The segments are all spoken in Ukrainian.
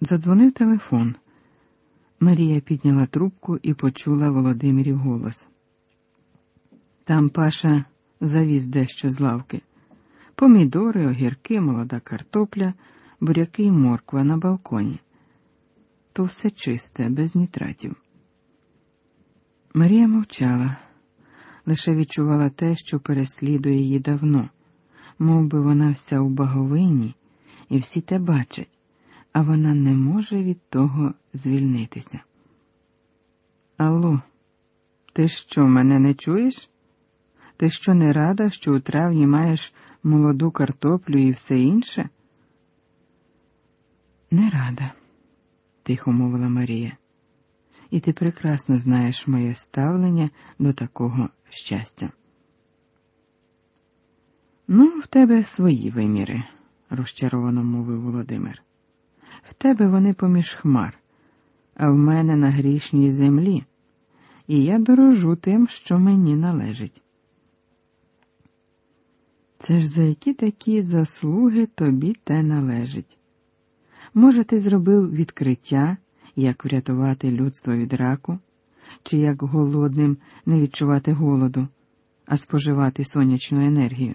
Задзвонив телефон. Марія підняла трубку і почула Володимирів голос. Там Паша завіз дещо з лавки. Помідори, огірки, молода картопля, буряки й морква на балконі. То все чисте, без нітратів. Марія мовчала, лише відчувала те, що переслідує її давно, мов би вона вся у баговині, і всі те бачать а вона не може від того звільнитися. Алло, ти що, мене не чуєш? Ти що не рада, що у травні маєш молоду картоплю і все інше? Не рада, тихо мовила Марія, і ти прекрасно знаєш моє ставлення до такого щастя. Ну, в тебе свої виміри, розчаровано мовив Володимир. В тебе вони поміж хмар, а в мене на грішній землі, і я дорожу тим, що мені належить. Це ж за які такі заслуги тобі те належить? Може, ти зробив відкриття, як врятувати людство від раку, чи як голодним не відчувати голоду, а споживати сонячну енергію?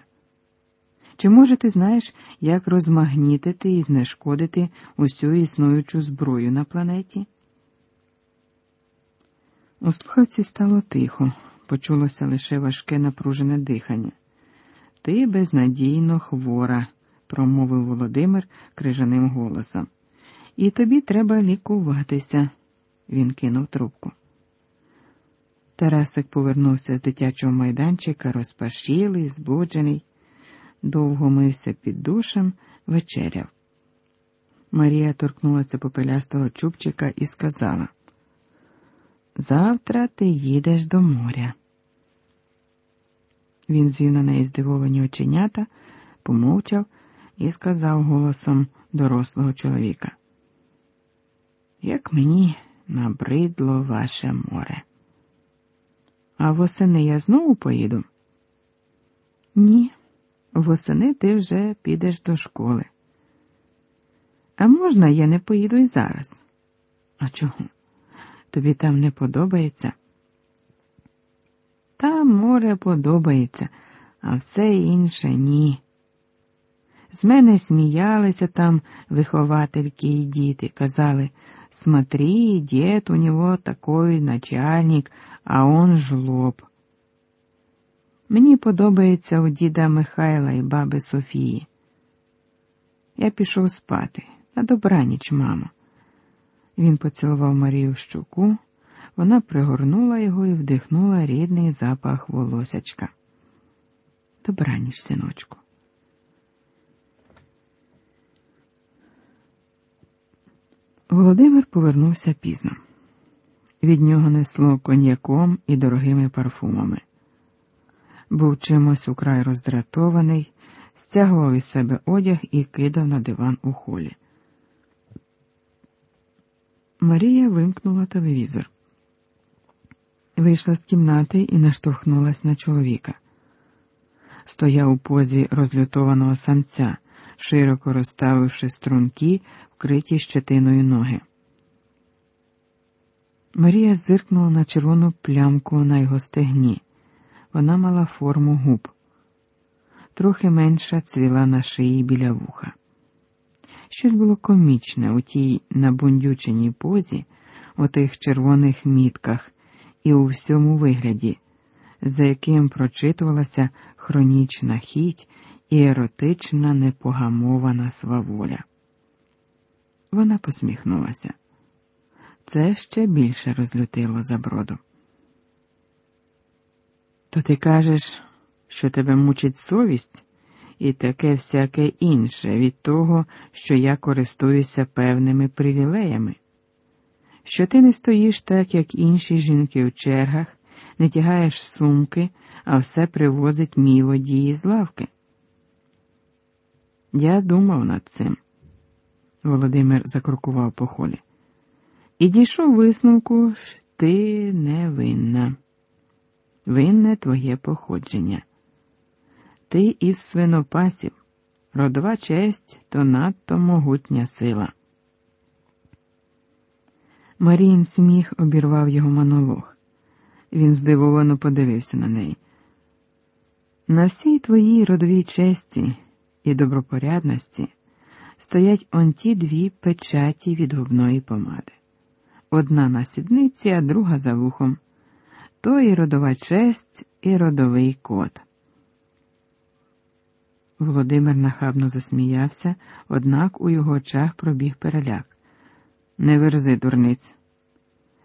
Чи може ти знаєш, як розмагнітити і знешкодити усю існуючу зброю на планеті? У слухавці стало тихо, почулося лише важке напружене дихання. Ти безнадійно хвора, промовив Володимир крижаним голосом. І тобі треба лікуватися, він кинув трубку. Тарасик повернувся з дитячого майданчика, розпашілий, збуджений довго мився під душем, вечеряв. Марія торкнулася попелястого чубчика і сказала: Завтра ти їдеш до моря. Він звів на неї здивовані оченята, помовчав і сказав голосом дорослого чоловіка. Як мені набридло ваше море. А восени я знову поїду? Ні. Восени ти вже підеш до школи. А можна я не поїду й зараз? А чого? Тобі там не подобається? Там море подобається, а все інше ні. З мене сміялися там виховательки і діти, казали, смотри, дід у нього такой начальник, а он жлоб. Мені подобається у діда Михайла і баби Софії. Я пішов спати. На добраніч, мамо. Він поцілував Марію в щуку, вона пригорнула його і вдихнула рідний запах волосячка. Добраніч, синочку. Володимир повернувся пізно. Від нього несло коньяком і дорогими парфумами був чимось украй роздратований, стягував із себе одяг і кидав на диван у холі. Марія вимкнула телевізор. Вийшла з кімнати і наштовхнулась на чоловіка. Стояв у позі розлютованого самця, широко розставивши струнки, вкриті щетиною ноги. Марія зиркнула на червону плямку на його стегні. Вона мала форму губ, трохи менша цвіла на шиї біля вуха. Щось було комічне у тій набундюченій позі, у тих червоних мітках і у всьому вигляді, за яким прочитувалася хронічна хіть і еротична непогамована сваволя. Вона посміхнулася. Це ще більше розлютило заброду. То ти кажеш, що тебе мучить совість і таке всяке інше від того, що я користуюся певними привілеями, що ти не стоїш так, як інші жінки в чергах, не тягаєш сумки, а все привозить мій водій з лавки. Я думав над цим. Володимир закрокував по холі. І дійшов висновку, ти невинна винне твоє походження. Ти із свинопасів, родова честь то надто могутня сила. Марін сміх обірвав його монолог. Він здивовано подивився на неї. На всій твоїй родовій честі і добропорядності стоять он ті дві печаті від губної помади. Одна на сідниці, а друга за вухом. То і родова честь, і родовий код. Володимир нахабно засміявся, однак у його очах пробіг переляк. Не верзи, дурниць.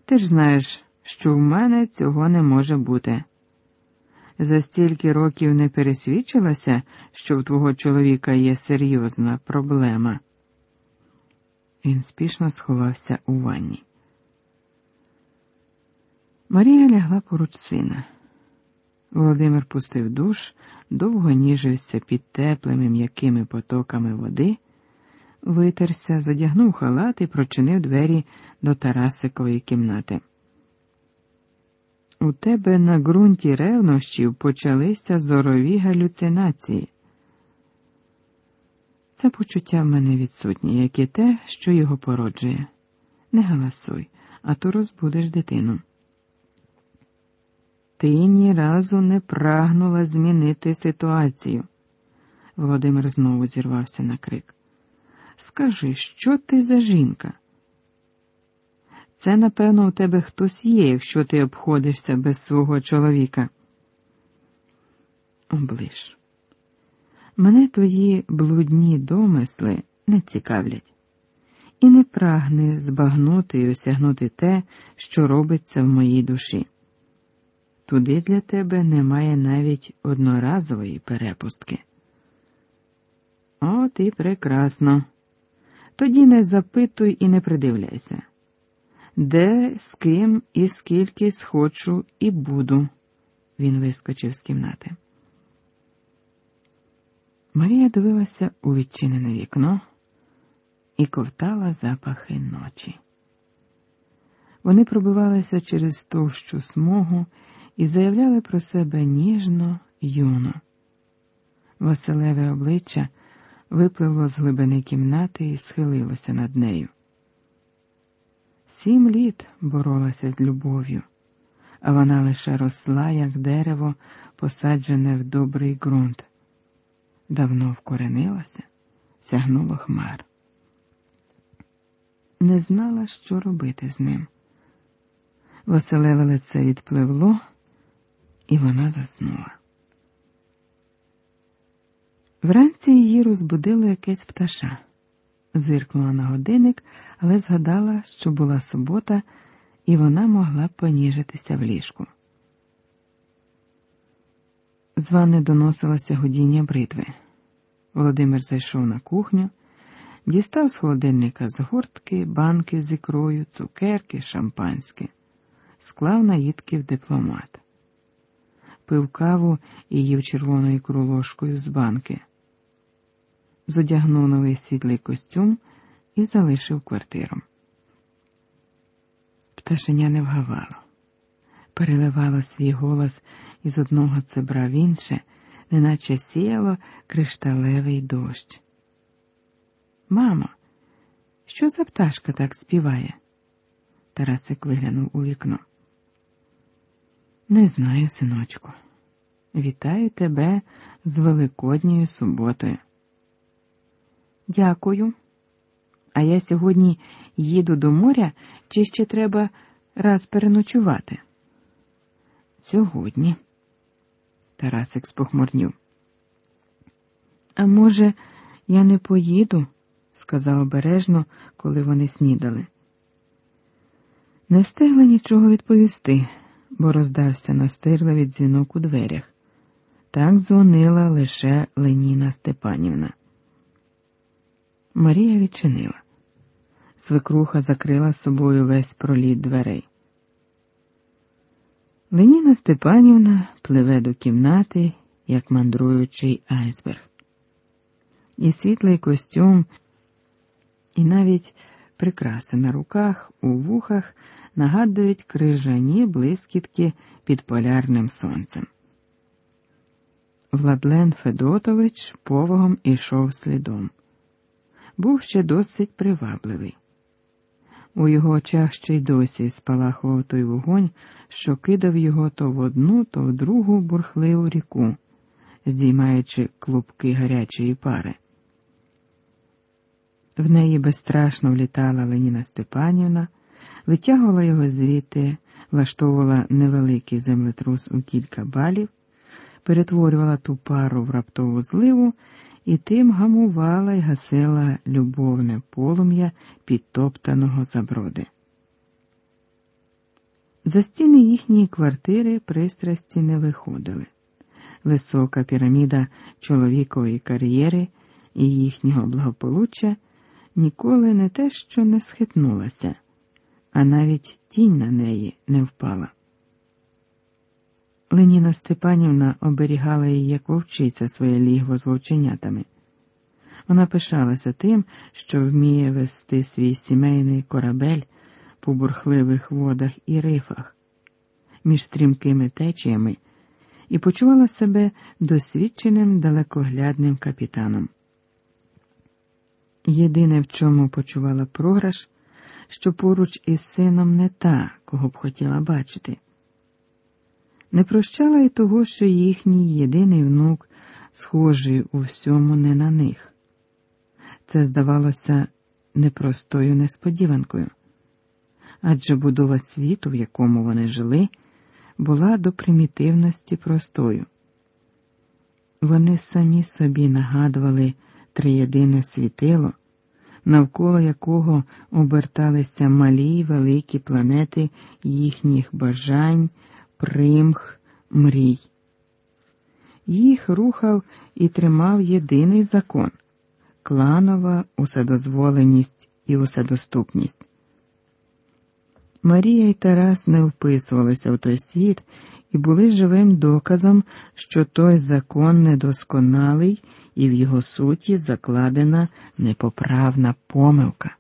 Ти ж знаєш, що в мене цього не може бути. За стільки років не пересвідчилася, що в твого чоловіка є серйозна проблема. Він спішно сховався у ванні. Марія лягла поруч сина. Володимир пустив душ, довго ніжився під теплими м'якими потоками води, витерся, задягнув халат і прочинив двері до Тарасикової кімнати. У тебе на ґрунті ревнощів почалися зорові галюцинації. Це почуття в мене відсутнє, як і те, що його породжує. Не галасуй, а то розбудеш дитину. Ти ні разу не прагнула змінити ситуацію. Володимир знову зірвався на крик. Скажи, що ти за жінка? Це, напевно, у тебе хтось є, якщо ти обходишся без свого чоловіка. Оближ. Мене твої блудні домисли не цікавлять, і не прагни збагнути і осягнути те, що робиться в моїй душі. Туди для тебе немає навіть одноразової перепустки. От і прекрасно. Тоді не запитуй і не придивляйся. Де, з ким і скільки схочу і буду. Він вискочив з кімнати. Марія дивилася у відчинене вікно і ковтала запахи ночі. Вони пробивалися через товщу смугу і заявляли про себе ніжно, юно. Василеве обличчя випливло з глибини кімнати і схилилося над нею. Сім літ боролася з любов'ю, а вона лише росла, як дерево, посаджене в добрий ґрунт. Давно вкоренилася, сягнуло хмар. Не знала, що робити з ним. Василеве лице відпливло, і вона заснула. Вранці її розбудило якесь пташа. Зиркнула на годинник, але згадала, що була субота, і вона могла поніжитися в ліжку. З ванни доносилося годіння бритви. Володимир зайшов на кухню, дістав з холодильника згортки, банки з ікрою, цукерки, шампанське, склав наїдки в дипломат, пив каву і їв червоною ікру ложкою з банки зодягнув новий світлий костюм і залишив квартиру. Пташеня не вгавало, переливало свій голос із одного цебра в інше, неначе сіяло кришталевий дощ. Мамо, що за пташка так співає? Тарасик виглянув у вікно. Не знаю, синочку. Вітаю тебе з Великодньою суботою. Дякую. А я сьогодні їду до моря, чи ще треба раз переночувати? Сьогодні. Тарасик спохмурнів. А може, я не поїду? сказав обережно, коли вони снідали. Не встигла нічого відповісти, бо роздався настирливий дзвінок у дверях. Так дзвонила лише Леніна Степанівна. Марія відчинила. Свекруха закрила собою весь проліт дверей. Леніна Степанівна пливе до кімнати, як мандруючий айсберг. І світлий костюм, і навіть прикраси на руках, у вухах нагадують крижані блискітки під полярним сонцем. Владлен Федотович повагом ішов слідом був ще досить привабливий. У його очах ще й досі спалахував той вогонь, що кидав його то в одну, то в другу бурхливу ріку, здіймаючи клубки гарячої пари. В неї безстрашно влітала Леніна Степанівна, витягувала його звідти, влаштовувала невеликий землетрус у кілька балів, перетворювала ту пару в раптову зливу і тим гамувала й гасила любовне полум'я підтоптаного заброди. За стіни їхньої квартири пристрасті не виходили. Висока піраміда чоловікової кар'єри і їхнього благополуччя ніколи не те, що не схитнулася, а навіть тінь на неї не впала. Леніна Степанівна оберігала її як вовчиця своє лігво з вовченятами. Вона пишалася тим, що вміє вести свій сімейний корабель по бурхливих водах і рифах між стрімкими течіями і почувала себе досвідченим далекоглядним капітаном. Єдине, в чому почувала програш, що поруч із сином не та, кого б хотіла бачити. Не прощала й того, що їхній єдиний внук схожий у всьому не на них. Це здавалося непростою несподіванкою, адже будова світу, в якому вони жили, була до примітивності простою. Вони самі собі нагадували триєдине світило, навколо якого оберталися малі й великі планети їхніх бажань, примх, мрій. Їх рухав і тримав єдиний закон кланова уседозволеність і уседоступність. Марія і Тарас не вписувалися в той світ і були живим доказом, що той закон недосконалий і в його суті закладена непоправна помилка.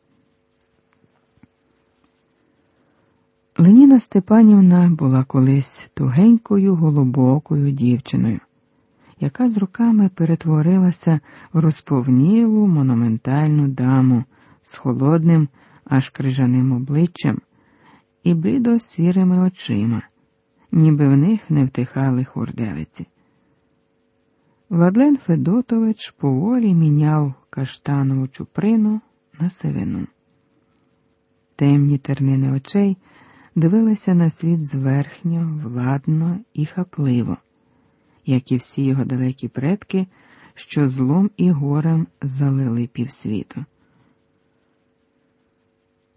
Леніна Степанівна була колись тугенькою голубокою дівчиною, яка з роками перетворилася в розповнілу монументальну даму з холодним, аж крижаним обличчям і блідо сірими очима, ніби в них не втихали хурдевиці. Владлен Федотович поволі міняв каштанову чуприну на сивину. Темні тернини очей дивилися на світ зверхньо, владно і хапливо, як і всі його далекі предки, що злом і горем залили півсвіту.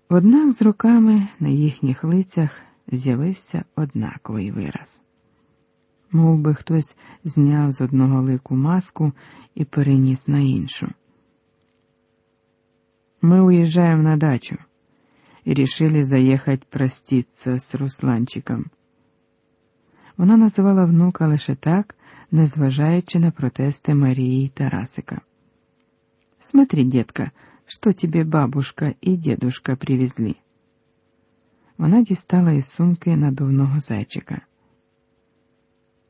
Однак з роками на їхніх лицях з'явився однаковий вираз. Мов би хтось зняв з одного лику маску і переніс на іншу. Мы уезжаем на дачу и решили заехать проститься с Русланчиком. Вона називала внука лише так, незважаючи на протести Марії і Тарасика. Смотри, детка, что тебе бабушка и дедушка привезли. Вона дістала із сумки надувного зайчика.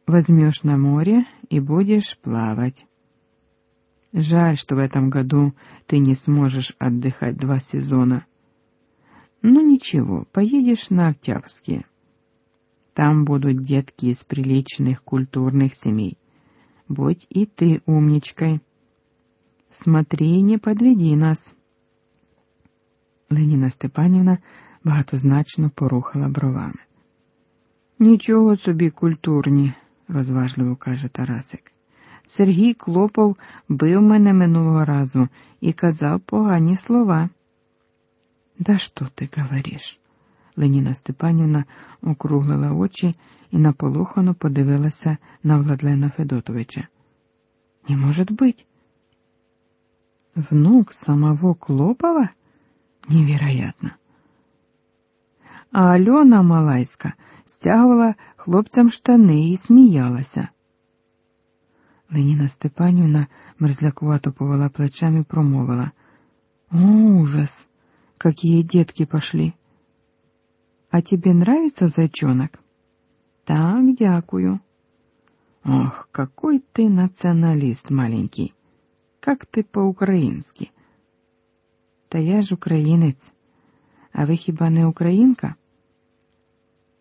Возьмешь на море и будешь плавать. Жаль, что в этом году ты не сможешь отдыхать два сезона. Ну ничего, поедешь на Октябрьские. Там будут детки из приличных культурных семей. Будь и ты умничкой. Смотри, не подведи нас. Леніна Степанівна багатозначно порухала бровами. Нічого собі культурні, розважливо каже Тарасик. Сергій Клопов бив мене минулого разу і казав погані слова. Да що ти говориш? Леніна Степанівна округлила очі і наполохано подивилася на Владлена Федотовича. Не может быть. Внук самого Клопова? Невероятно. А Альона Малайська стягувала хлопцям штани і сміялася. Леніна Степанівна мерзлякувато повела плечами і промовила. Ужас! Какие детки пошли! А тебе нравится зайчонок? Так, дякую. Ох, какой ты националист маленький. Как ты по-украински? Та я ж українець. А ви хіба не українка?